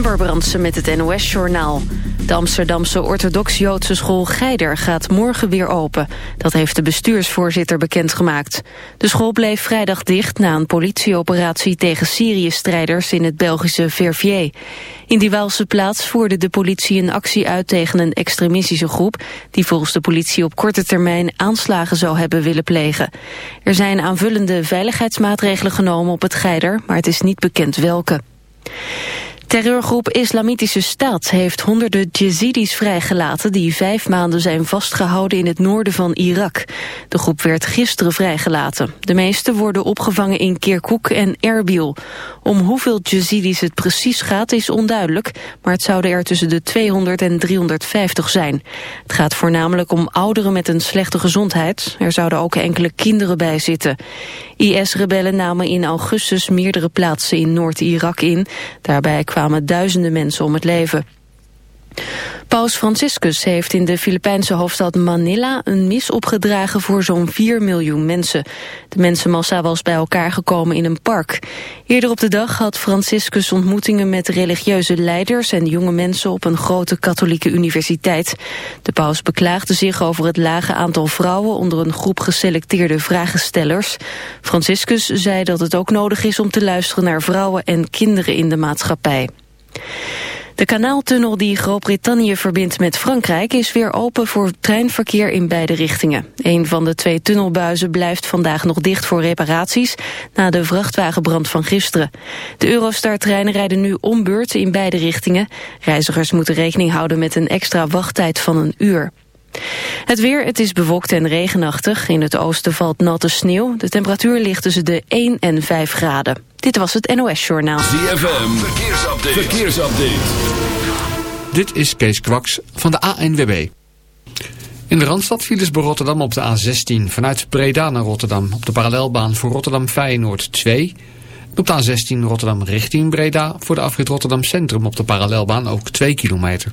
Brandsen met het NOS-journaal. De Amsterdamse orthodox-Joodse school Geider gaat morgen weer open. Dat heeft de bestuursvoorzitter bekendgemaakt. De school bleef vrijdag dicht na een politieoperatie tegen Syrië-strijders in het Belgische Verviers. In die Waalse plaats voerde de politie een actie uit tegen een extremistische groep... die volgens de politie op korte termijn aanslagen zou hebben willen plegen. Er zijn aanvullende veiligheidsmaatregelen genomen op het Geider, maar het is niet bekend welke. Terreurgroep Islamitische Staat heeft honderden Jezidis vrijgelaten... die vijf maanden zijn vastgehouden in het noorden van Irak. De groep werd gisteren vrijgelaten. De meeste worden opgevangen in Kirkuk en Erbil. Om hoeveel Jezidis het precies gaat is onduidelijk... maar het zouden er tussen de 200 en 350 zijn. Het gaat voornamelijk om ouderen met een slechte gezondheid. Er zouden ook enkele kinderen bij zitten. IS-rebellen namen in augustus meerdere plaatsen in Noord-Irak in. Daarbij kwamen duizenden mensen om het leven. Paus Franciscus heeft in de Filipijnse hoofdstad Manila een mis opgedragen voor zo'n 4 miljoen mensen. De mensenmassa was bij elkaar gekomen in een park. Eerder op de dag had Franciscus ontmoetingen met religieuze leiders en jonge mensen op een grote katholieke universiteit. De paus beklaagde zich over het lage aantal vrouwen onder een groep geselecteerde vragenstellers. Franciscus zei dat het ook nodig is om te luisteren naar vrouwen en kinderen in de maatschappij. De kanaaltunnel die Groot-Brittannië verbindt met Frankrijk is weer open voor treinverkeer in beide richtingen. Een van de twee tunnelbuizen blijft vandaag nog dicht voor reparaties na de vrachtwagenbrand van gisteren. De Eurostar-treinen rijden nu om beurt in beide richtingen. Reizigers moeten rekening houden met een extra wachttijd van een uur. Het weer, het is bewolkt en regenachtig. In het oosten valt natte sneeuw. De temperatuur ligt tussen de 1 en 5 graden. Dit was het NOS Journaal. ZFM, verkeersupdate. verkeersupdate. Dit is Kees Kwaks van de ANWB. In de Randstad files bij Rotterdam op de A16 vanuit Breda naar Rotterdam. Op de parallelbaan voor Rotterdam-Feyenoord 2. Op de A16 Rotterdam richting Breda voor de afrit Rotterdam Centrum op de parallelbaan ook 2 kilometer.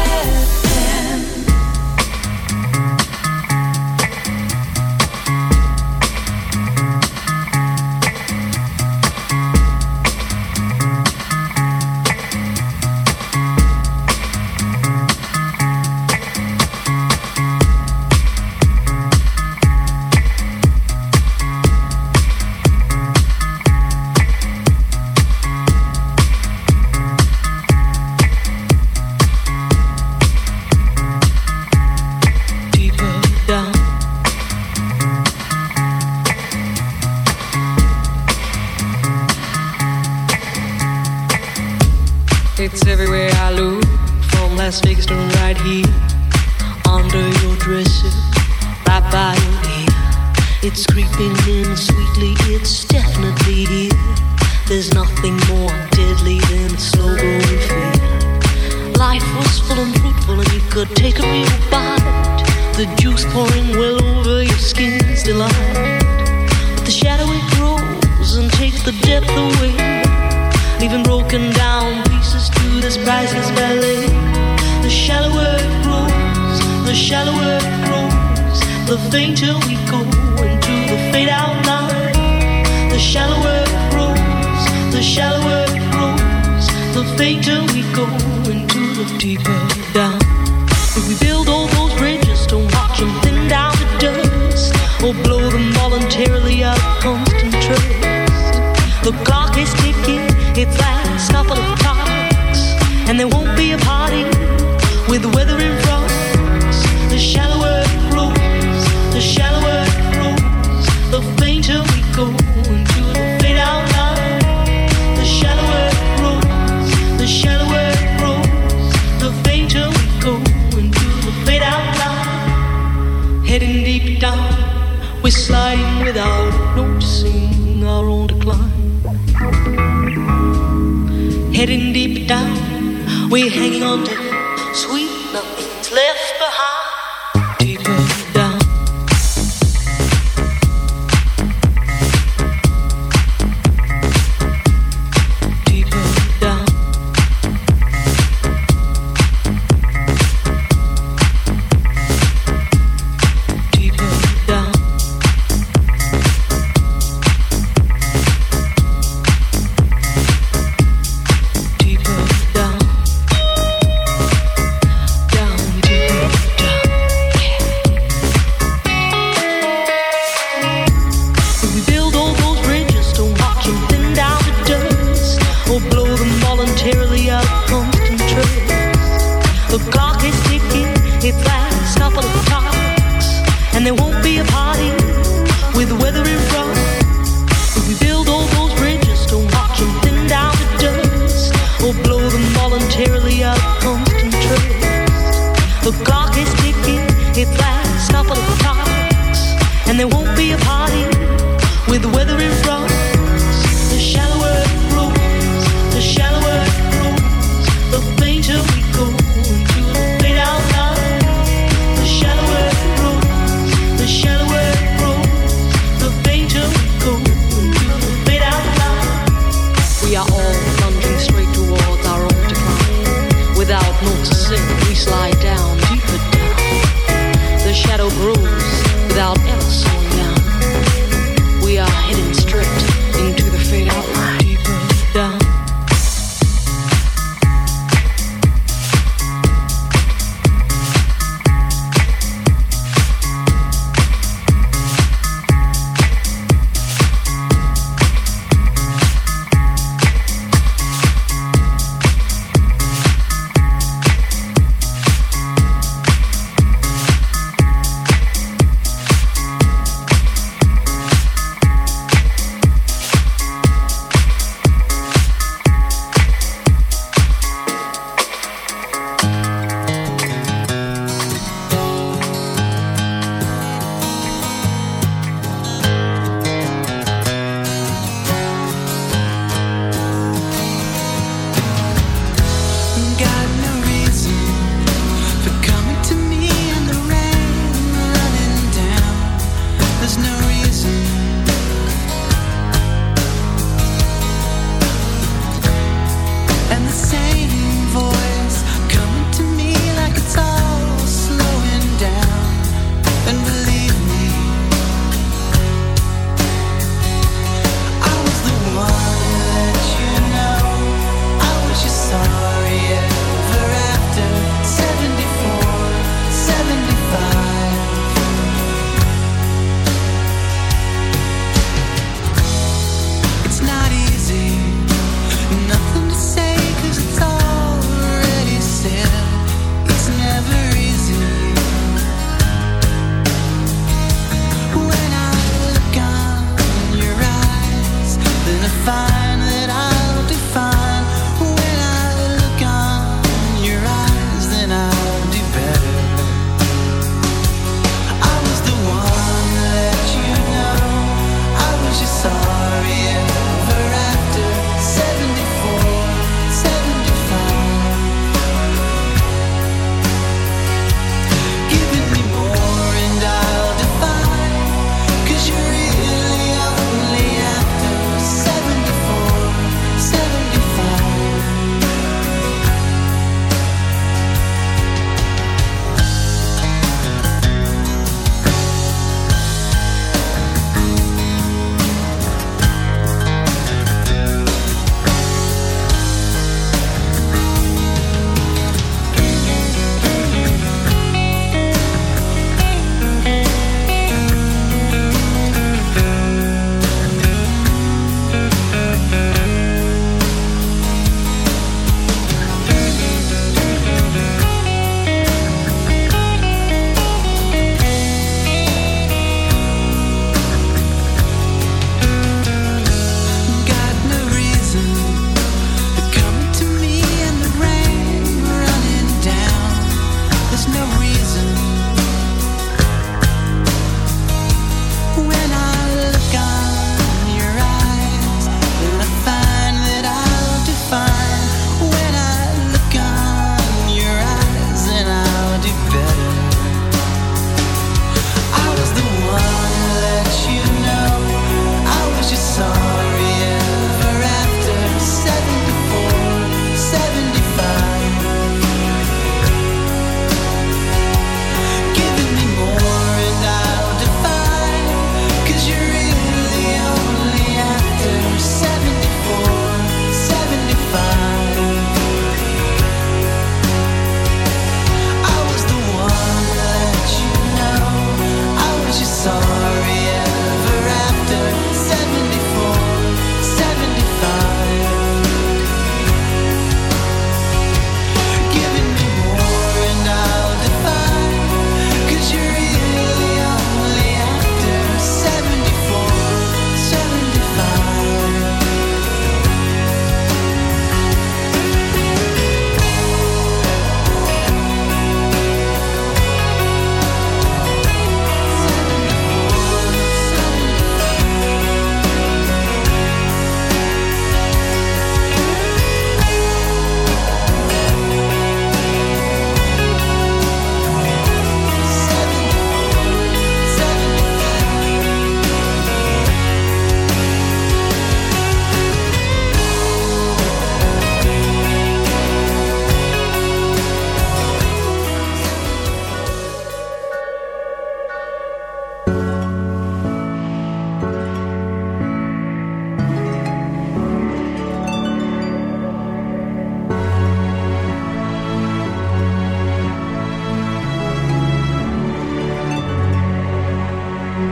we build all those bridges to watch them thin down to dust. Or blow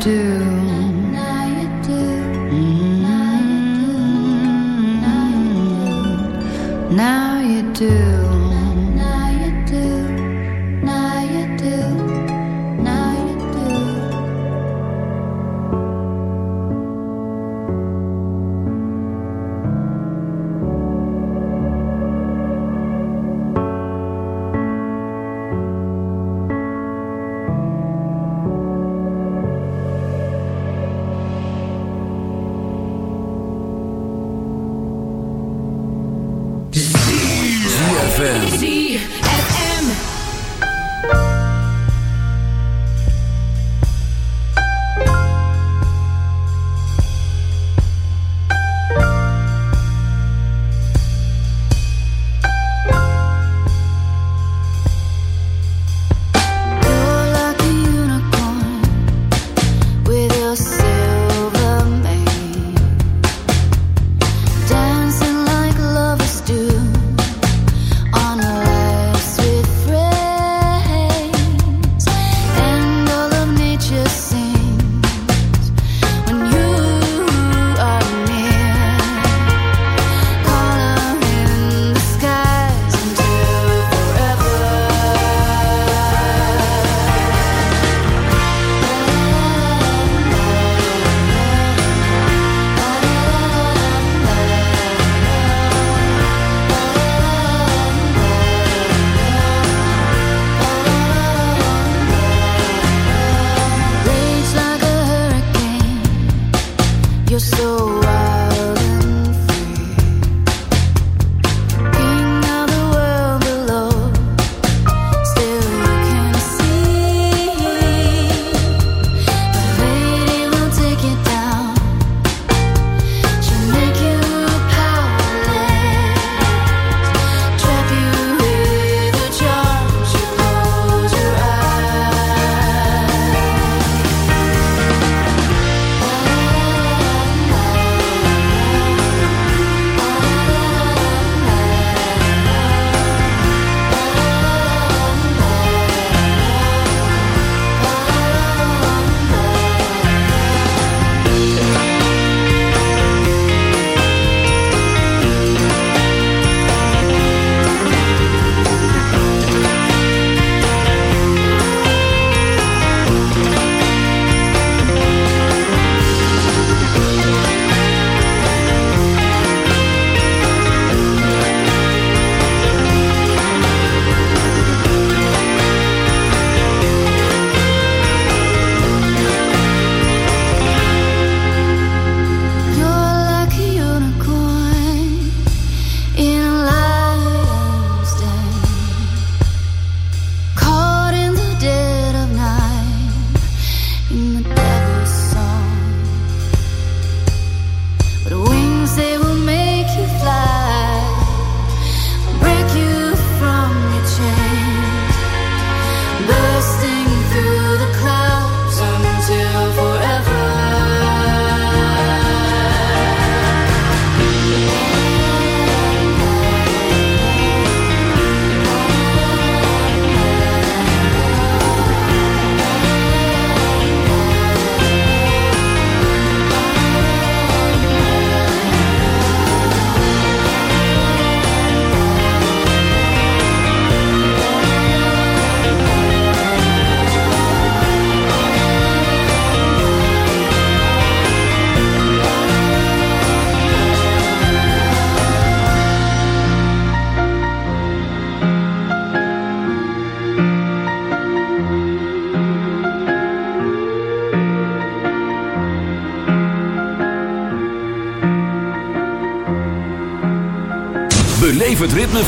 do.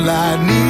all I need.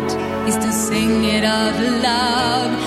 to sing it out loud.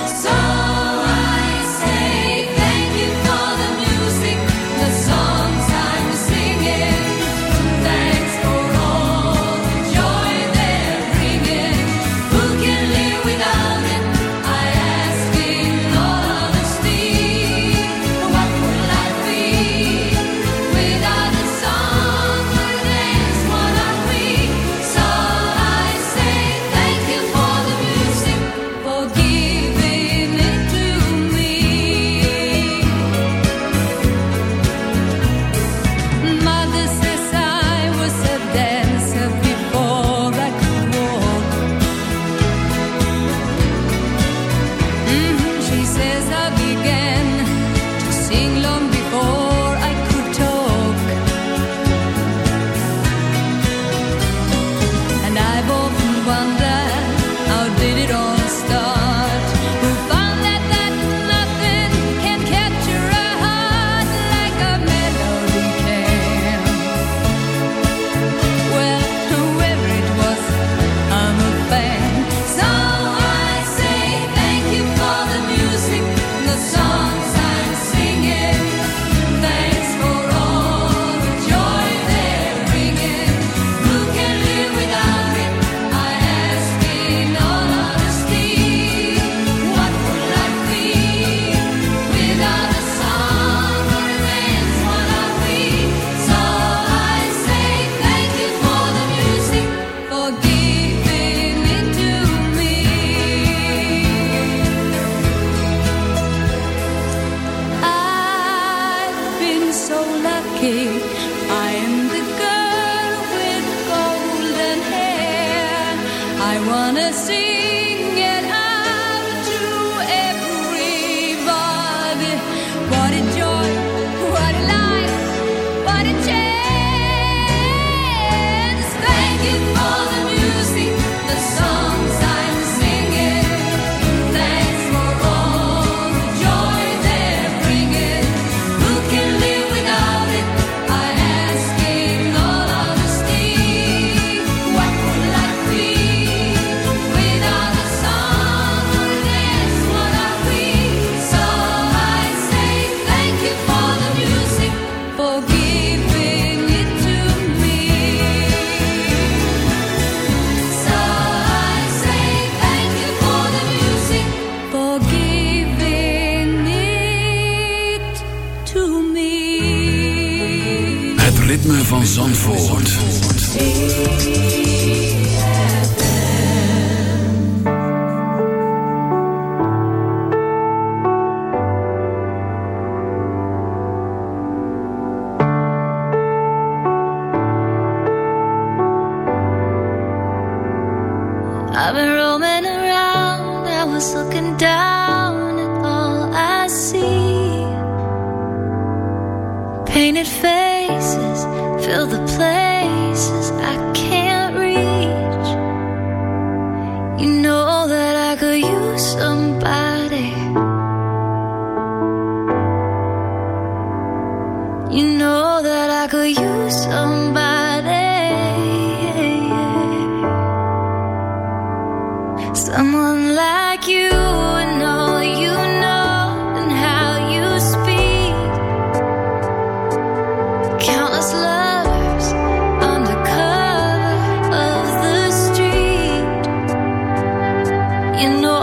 You know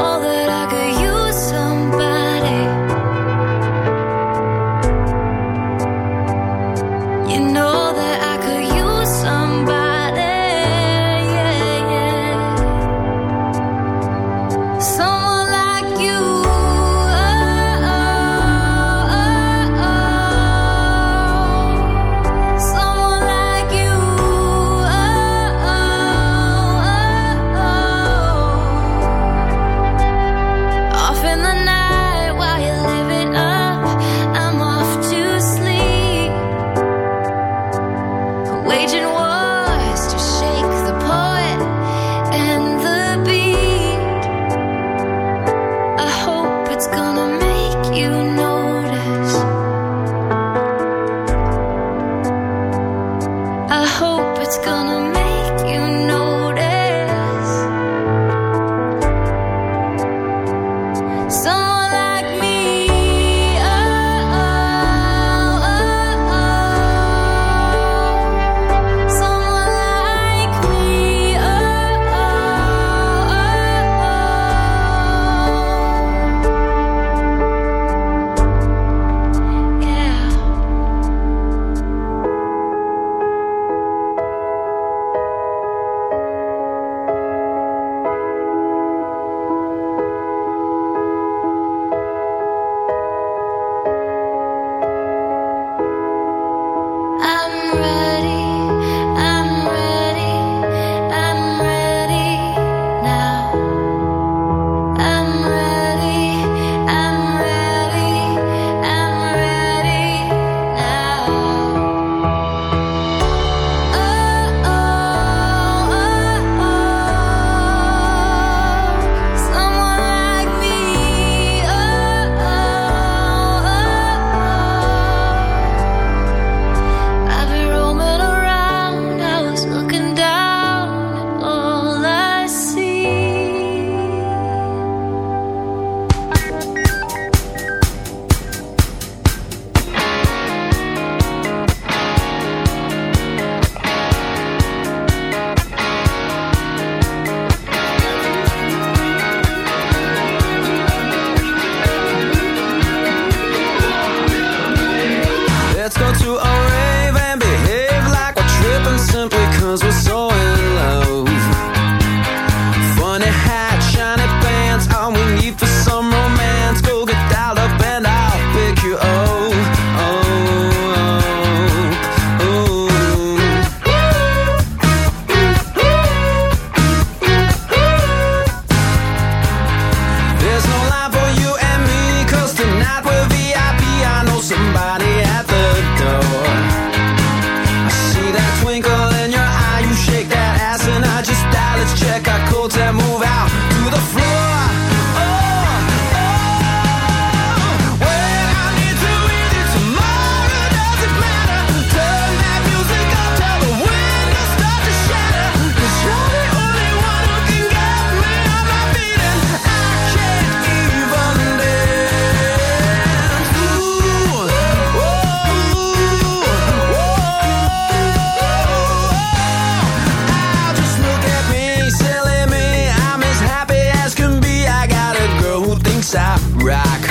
rock.